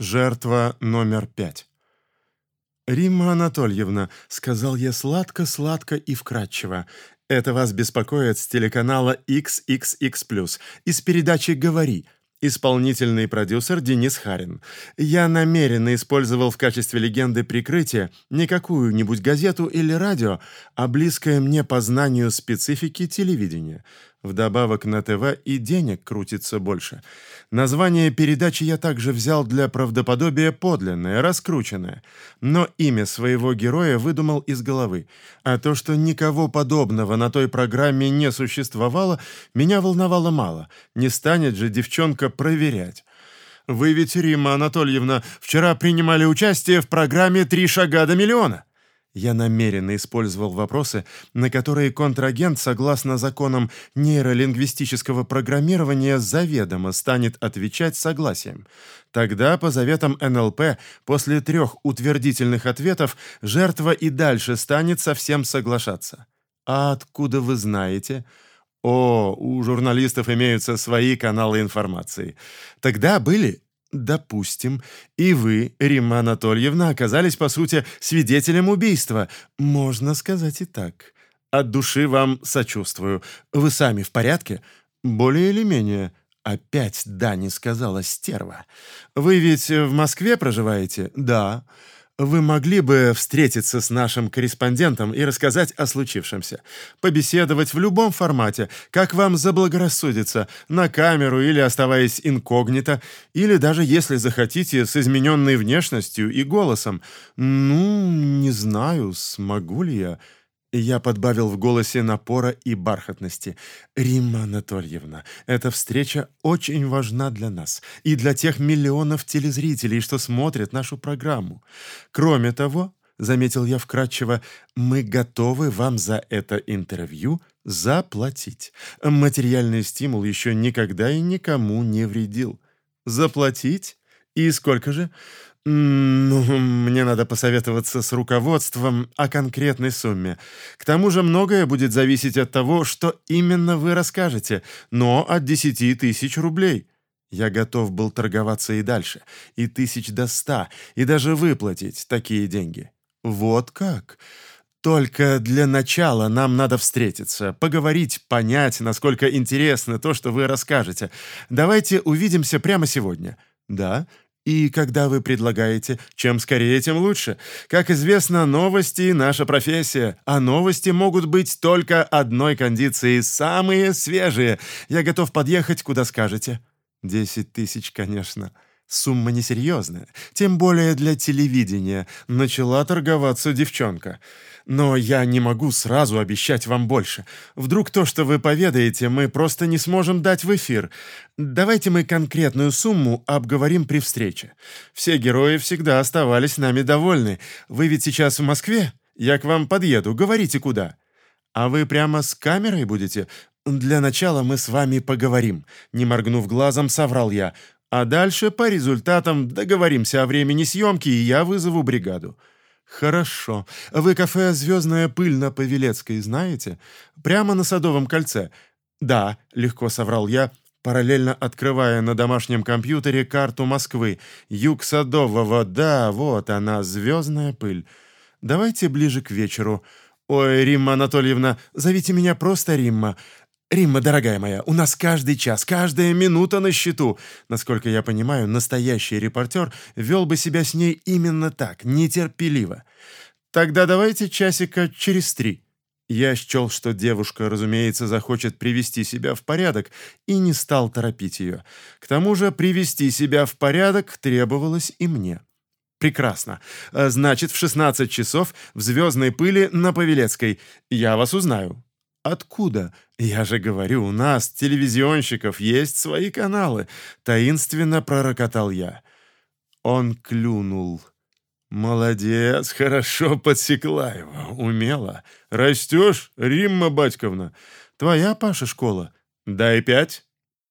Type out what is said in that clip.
Жертва номер пять. «Римма Анатольевна», — сказал я сладко-сладко и вкратчиво, — «это вас беспокоит с телеканала XXX+, из передачи «Говори», Исполнительный продюсер Денис Харин. Я намеренно использовал в качестве легенды прикрытия не какую-нибудь газету или радио, а близкое мне по знанию специфики телевидения. Вдобавок на ТВ и денег крутится больше. Название передачи я также взял для правдоподобия подлинное, раскрученное. Но имя своего героя выдумал из головы. А то, что никого подобного на той программе не существовало, меня волновало мало. Не станет же девчонка проверять. «Вы ведь, Римма Анатольевна, вчера принимали участие в программе «Три шага до миллиона». Я намеренно использовал вопросы, на которые контрагент, согласно законам нейролингвистического программирования, заведомо станет отвечать согласием. Тогда, по заветам НЛП, после трех утвердительных ответов, жертва и дальше станет совсем соглашаться. «А откуда вы знаете?» «О, у журналистов имеются свои каналы информации. Тогда были Допустим, и вы, Римма Анатольевна, оказались, по сути, свидетелем убийства. Можно сказать и так. От души вам сочувствую. Вы сами в порядке? Более или менее. Опять «да» не сказала стерва. Вы ведь в Москве проживаете? Да. Вы могли бы встретиться с нашим корреспондентом и рассказать о случившемся. Побеседовать в любом формате, как вам заблагорассудится, на камеру или оставаясь инкогнито, или даже, если захотите, с измененной внешностью и голосом. Ну, не знаю, смогу ли я... Я подбавил в голосе напора и бархатности. «Римма Анатольевна, эта встреча очень важна для нас и для тех миллионов телезрителей, что смотрят нашу программу. Кроме того, — заметил я вкратчиво, — мы готовы вам за это интервью заплатить. Материальный стимул еще никогда и никому не вредил. Заплатить? И сколько же? «Ну, мне надо посоветоваться с руководством о конкретной сумме. К тому же многое будет зависеть от того, что именно вы расскажете, но от десяти тысяч рублей». Я готов был торговаться и дальше, и тысяч до ста, и даже выплатить такие деньги. Вот как? Только для начала нам надо встретиться, поговорить, понять, насколько интересно то, что вы расскажете. Давайте увидимся прямо сегодня. Да, и когда вы предлагаете, чем скорее, тем лучше. Как известно, новости — наша профессия, а новости могут быть только одной кондиции, самые свежие. Я готов подъехать, куда скажете. Десять тысяч, конечно. Сумма несерьезная, тем более для телевидения. Начала торговаться девчонка. Но я не могу сразу обещать вам больше. Вдруг то, что вы поведаете, мы просто не сможем дать в эфир. Давайте мы конкретную сумму обговорим при встрече. Все герои всегда оставались нами довольны. Вы ведь сейчас в Москве? Я к вам подъеду. Говорите, куда. А вы прямо с камерой будете? Для начала мы с вами поговорим. Не моргнув глазом, соврал я. А дальше по результатам договоримся о времени съемки, и я вызову бригаду. Хорошо. Вы кафе «Звездная пыль» на Павелецкой знаете? Прямо на Садовом кольце. Да, легко соврал я, параллельно открывая на домашнем компьютере карту Москвы. Юг Садового, да, вот она, «Звездная пыль». Давайте ближе к вечеру. Ой, Римма Анатольевна, зовите меня просто Римма. «Римма, дорогая моя, у нас каждый час, каждая минута на счету. Насколько я понимаю, настоящий репортер вел бы себя с ней именно так, нетерпеливо. Тогда давайте часика через три». Я счел, что девушка, разумеется, захочет привести себя в порядок, и не стал торопить ее. К тому же привести себя в порядок требовалось и мне. «Прекрасно. Значит, в 16 часов в звездной пыли на Павелецкой. Я вас узнаю. «Откуда? Я же говорю, у нас, телевизионщиков, есть свои каналы», — таинственно пророкотал я. Он клюнул. «Молодец, хорошо подсекла его, умела. Растешь, Римма Батьковна? Твоя, Паша, школа? Дай пять».